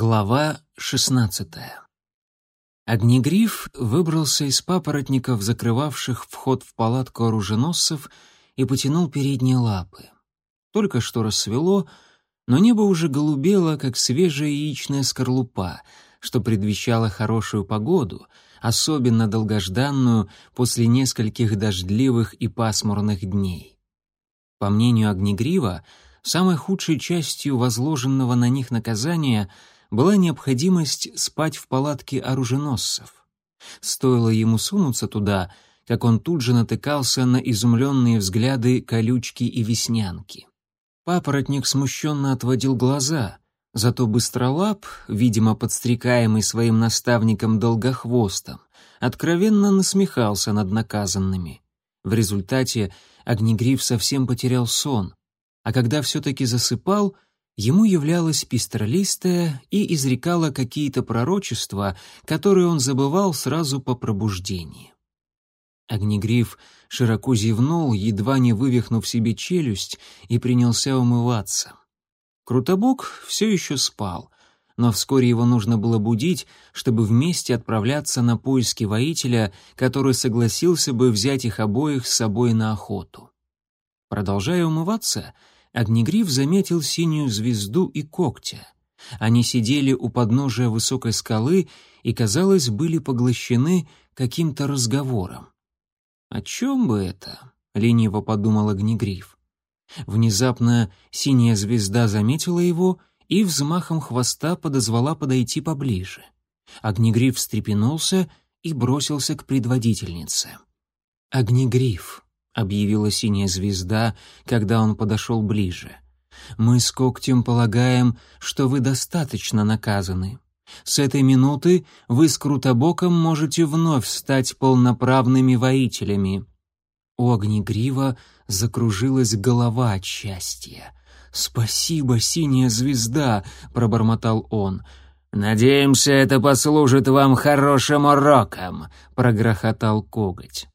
Глава шестнадцатая. Огнегриф выбрался из папоротников, закрывавших вход в палатку оруженосцев, и потянул передние лапы. Только что рассвело, но небо уже голубело, как свежая яичная скорлупа, что предвещало хорошую погоду, особенно долгожданную после нескольких дождливых и пасмурных дней. По мнению Огнегрива, самой худшей частью возложенного на них наказания — была необходимость спать в палатке оруженосцев. Стоило ему сунуться туда, как он тут же натыкался на изумленные взгляды колючки и веснянки. Папоротник смущенно отводил глаза, зато быстролап, видимо, подстрекаемый своим наставником долгохвостом, откровенно насмехался над наказанными. В результате Огнегриф совсем потерял сон, а когда все-таки засыпал — ему являлась пестролистая и изрекала какие-то пророчества, которые он забывал сразу по пробуждении. Огнегриф широко зевнул, едва не вывихнув себе челюсть, и принялся умываться. Крутобок все еще спал, но вскоре его нужно было будить, чтобы вместе отправляться на поиски воителя, который согласился бы взять их обоих с собой на охоту. Продолжая умываться, Огнегриф заметил синюю звезду и когтя. Они сидели у подножия высокой скалы и, казалось, были поглощены каким-то разговором. «О чем бы это?» — лениво подумал Огнегриф. Внезапно синяя звезда заметила его и взмахом хвоста подозвала подойти поближе. Огнегриф встрепенулся и бросился к предводительнице. «Огнегриф», объявила синяя звезда, когда он подошел ближе. Мы с когтем полагаем, что вы достаточно наказаны. С этой минуты вы с Крутобоком можете вновь стать полноправными воителями. У Огнегрива закружилась голова от счастья. «Спасибо, синяя звезда!» — пробормотал он. «Надеемся, это послужит вам хорошим уроком», — прогрохотал коготь.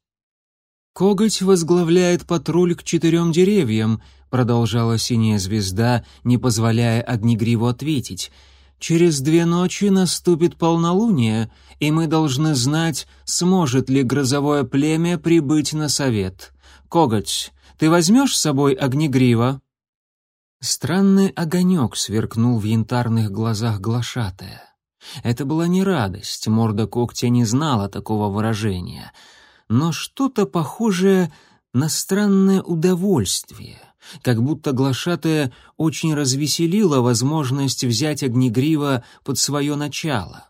«Коготь возглавляет патруль к четырем деревьям», — продолжала синяя звезда, не позволяя Огнегриву ответить. «Через две ночи наступит полнолуние, и мы должны знать, сможет ли грозовое племя прибыть на совет. Коготь, ты возьмешь с собой Огнегрива?» Странный огонек сверкнул в янтарных глазах глашатая. Это была не радость, морда когтя не знала такого выражения — но что-то похожее на странное удовольствие, как будто глашатая очень развеселила возможность взять Огнегрива под свое начало.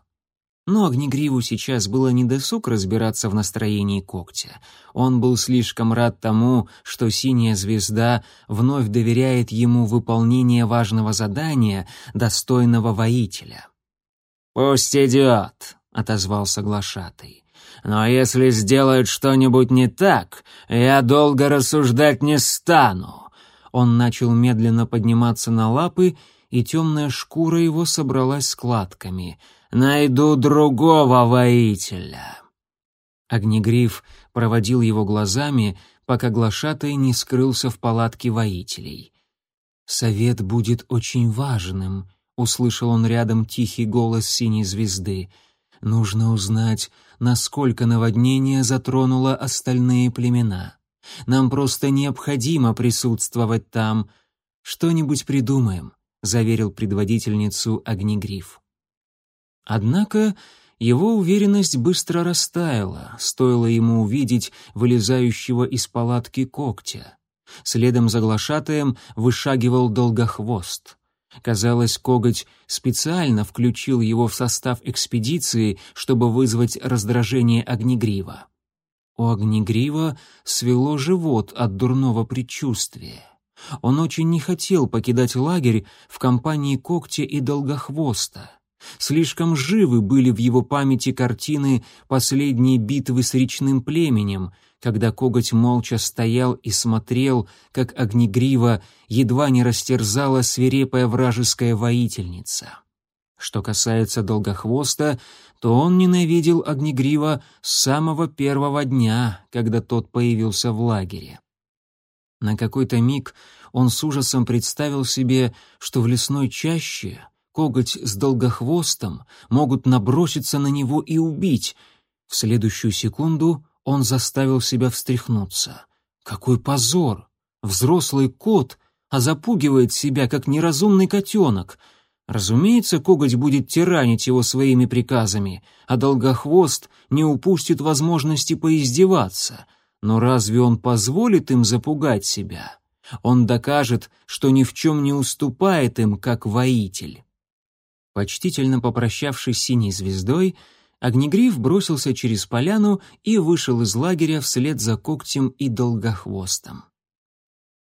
Но Огнегриву сейчас было недосуг разбираться в настроении когтя. Он был слишком рад тому, что синяя звезда вновь доверяет ему выполнение важного задания, достойного воителя. «Пусть идет», — отозвался глашатый. Но если сделают что-нибудь не так, я долго рассуждать не стану». Он начал медленно подниматься на лапы, и темная шкура его собралась складками. «Найду другого воителя». Огнегриф проводил его глазами, пока глашатай не скрылся в палатке воителей. «Совет будет очень важным», — услышал он рядом тихий голос синей звезды. «Нужно узнать, насколько наводнение затронуло остальные племена. Нам просто необходимо присутствовать там. Что-нибудь придумаем», — заверил предводительницу Огнегриф. Однако его уверенность быстро растаяла, стоило ему увидеть вылезающего из палатки когтя. Следом за глашатаем вышагивал долгохвост. Казалось, коготь специально включил его в состав экспедиции, чтобы вызвать раздражение Огнегрива. У Огнегрива свело живот от дурного предчувствия. Он очень не хотел покидать лагерь в компании когтя и долгохвоста. Слишком живы были в его памяти картины последней битвы с речным племенем, когда коготь молча стоял и смотрел, как огнегрива едва не растерзала свирепая вражеская воительница. Что касается Долгохвоста, то он ненавидел Огнегрива с самого первого дня, когда тот появился в лагере. На какой-то миг он с ужасом представил себе, что в лесной чаще коготь с долгохвостом могут наброситься на него и убить. В следующую секунду он заставил себя встряхнуться. Какой позор! Взрослый кот, а запугивает себя, как неразумный котенок. Разумеется, коготь будет тиранить его своими приказами, а долгохвост не упустит возможности поиздеваться. Но разве он позволит им запугать себя? Он докажет, что ни в чем не уступает им, как воитель. Почтительно попрощавшись с синей звездой, Огнегриф бросился через поляну и вышел из лагеря вслед за когтем и долгохвостом.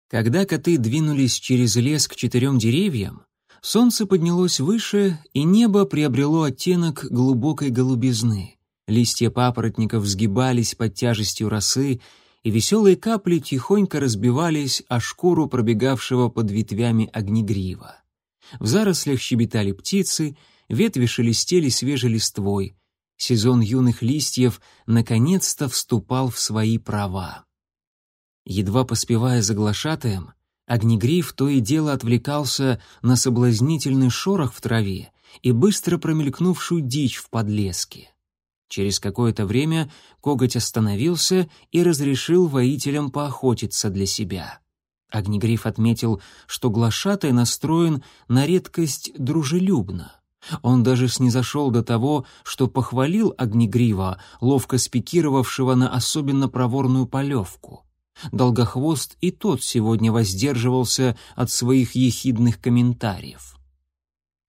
Когда коты двинулись через лес к четырем деревьям, солнце поднялось выше, и небо приобрело оттенок глубокой голубизны. Листья папоротников сгибались под тяжестью росы, и веселые капли тихонько разбивались о шкуру пробегавшего под ветвями огнегрива. В зарослях щебетали птицы, ветви шелестели свежей листвой. Сезон юных листьев наконец-то вступал в свои права. Едва поспевая за глашатаем, огнегриф то и дело отвлекался на соблазнительный шорох в траве и быстро промелькнувшую дичь в подлеске. Через какое-то время коготь остановился и разрешил воителям поохотиться для себя. Огнегриф отметил, что глашатай настроен на редкость дружелюбно. Он даже снизошел до того, что похвалил Огнегрива, ловко спикировавшего на особенно проворную полевку. Долгохвост и тот сегодня воздерживался от своих ехидных комментариев.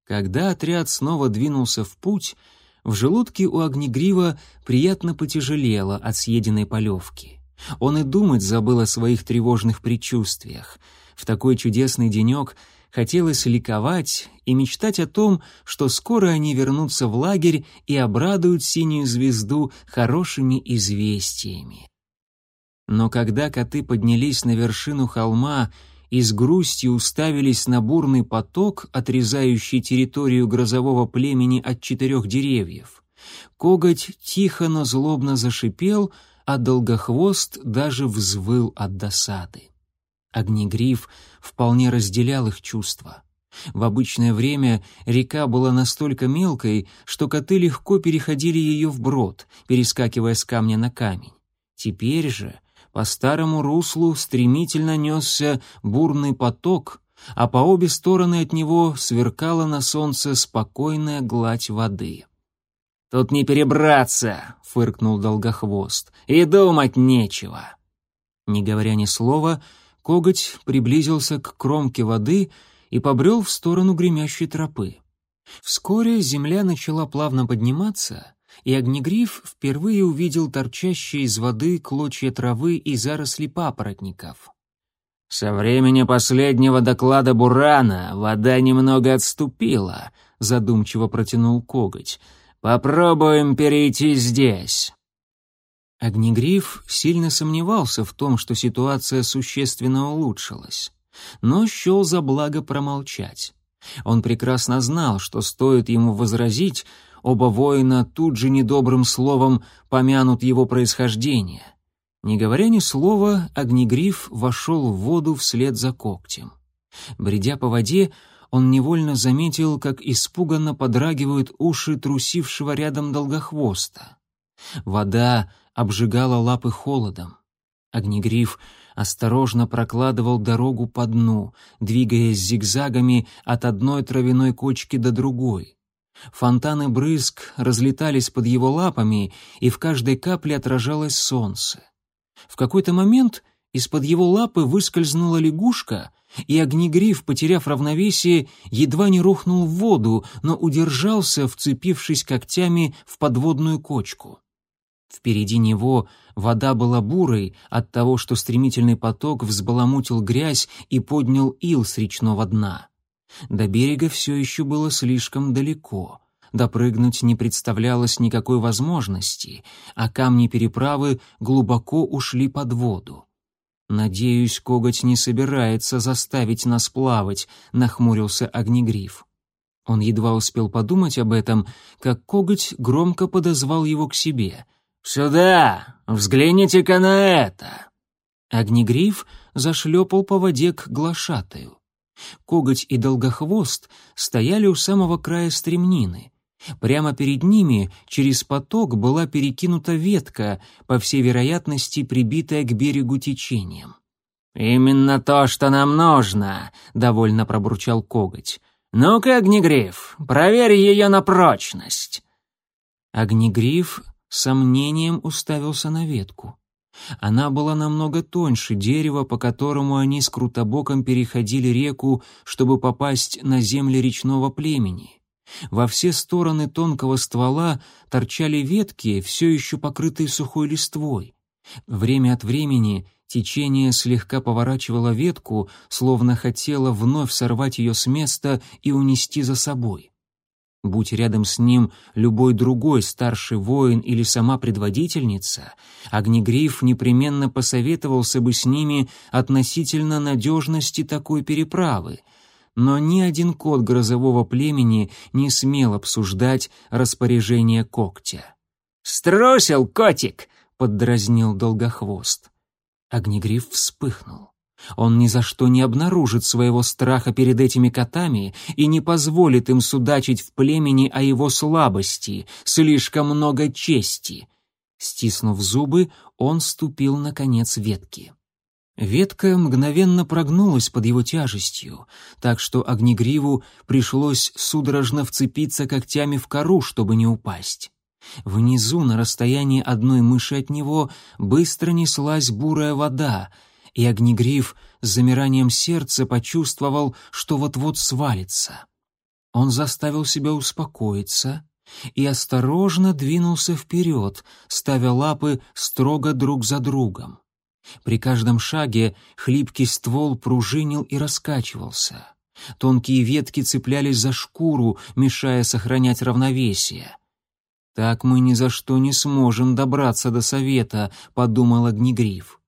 Когда отряд снова двинулся в путь, в желудке у Огнегрива приятно потяжелело от съеденной полевки. Он и думать забыл о своих тревожных предчувствиях. В такой чудесный денек хотелось ликовать и мечтать о том, что скоро они вернутся в лагерь и обрадуют синюю звезду хорошими известиями. Но когда коты поднялись на вершину холма и с грустью уставились на бурный поток, отрезающий территорию грозового племени от четырех деревьев. Коготь тихо, но злобно зашипел, а долгохвост даже взвыл от досады. Огнегриф вполне разделял их чувства. В обычное время река была настолько мелкой, что коты легко переходили ее вброд, перескакивая с камня на камень. Теперь же по старому руслу стремительно несся бурный поток, а по обе стороны от него сверкала на солнце спокойная гладь воды. «Тут не перебраться!» — фыркнул Долгохвост. «И думать нечего!» Не говоря ни слова, коготь приблизился к кромке воды и побрел в сторону гремящей тропы. Вскоре земля начала плавно подниматься, и Огнегриф впервые увидел торчащие из воды клочья травы и заросли папоротников. «Со времени последнего доклада Бурана вода немного отступила», — задумчиво протянул коготь. «Попробуем перейти здесь». Огнегриф сильно сомневался в том, что ситуация существенно улучшилась, но счел за благо промолчать. Он прекрасно знал, что стоит ему возразить, Оба воина тут же недобрым словом помянут его происхождение. Не говоря ни слова, Огнегриф вошел в воду вслед за когтем. Бредя по воде, он невольно заметил, как испуганно подрагивают уши трусившего рядом долгохвоста. Вода обжигала лапы холодом. Огнегриф осторожно прокладывал дорогу по дну, двигаясь зигзагами от одной травяной кочки до другой. Фонтаны брызг разлетались под его лапами, и в каждой капле отражалось солнце. В какой-то момент из-под его лапы выскользнула лягушка, и огнегриф, потеряв равновесие, едва не рухнул в воду, но удержался, вцепившись когтями в подводную кочку. Впереди него вода была бурой от того, что стремительный поток взбаламутил грязь и поднял ил с речного дна. До берега все еще было слишком далеко. Допрыгнуть не представлялось никакой возможности, а камни переправы глубоко ушли под воду. «Надеюсь, коготь не собирается заставить нас плавать», — нахмурился Огнегриф. Он едва успел подумать об этом, как коготь громко подозвал его к себе. «Сюда! Взгляните-ка на это!» Огнегриф зашлепал по воде к глашатаю. Коготь и Долгохвост стояли у самого края стремнины. Прямо перед ними через поток была перекинута ветка, по всей вероятности прибитая к берегу течением. «Именно то, что нам нужно», — довольно пробурчал коготь. «Ну-ка, Огнегриф, проверь ее на прочность». Огнегриф сомнением уставился на ветку. Она была намного тоньше дерева, по которому они с Крутобоком переходили реку, чтобы попасть на земли речного племени. Во все стороны тонкого ствола торчали ветки, все еще покрытые сухой листвой. Время от времени течение слегка поворачивало ветку, словно хотело вновь сорвать ее с места и унести за собой. Будь рядом с ним любой другой старший воин или сама предводительница, Огнегриф непременно посоветовался бы с ними относительно надежности такой переправы — но ни один кот грозового племени не смел обсуждать распоряжение когтя. «Струсил, котик!» — поддразнил Долгохвост. Огнегриф вспыхнул. Он ни за что не обнаружит своего страха перед этими котами и не позволит им судачить в племени о его слабости, слишком много чести. Стиснув зубы, он ступил на конец ветки. Ветка мгновенно прогнулась под его тяжестью, так что огнегриву пришлось судорожно вцепиться когтями в кору, чтобы не упасть. Внизу, на расстоянии одной мыши от него, быстро неслась бурая вода, и огнегриф с замиранием сердца почувствовал, что вот-вот свалится. Он заставил себя успокоиться и осторожно двинулся вперед, ставя лапы строго друг за другом. При каждом шаге хлипкий ствол пружинил и раскачивался. Тонкие ветки цеплялись за шкуру, мешая сохранять равновесие. «Так мы ни за что не сможем добраться до совета», — подумал Огнегриф.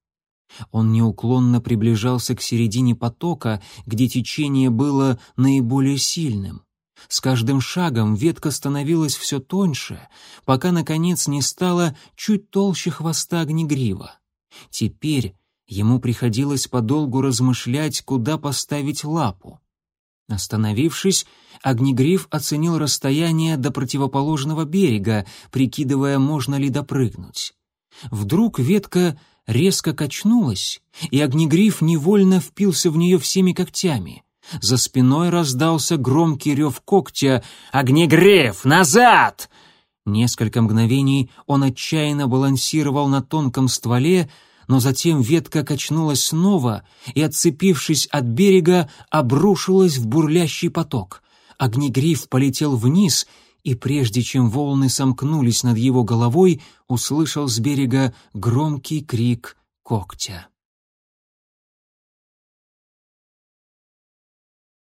Он неуклонно приближался к середине потока, где течение было наиболее сильным. С каждым шагом ветка становилась все тоньше, пока, наконец, не стала чуть толще хвоста огнегрива. Теперь ему приходилось подолгу размышлять, куда поставить лапу. Остановившись, Огнегриф оценил расстояние до противоположного берега, прикидывая, можно ли допрыгнуть. Вдруг ветка резко качнулась, и Огнегриф невольно впился в нее всеми когтями. За спиной раздался громкий рев когтя «Огнегриф, назад!» Несколько мгновений он отчаянно балансировал на тонком стволе, но затем ветка качнулась снова и, отцепившись от берега, обрушилась в бурлящий поток. Огнегриф полетел вниз, и прежде чем волны сомкнулись над его головой, услышал с берега громкий крик когтя.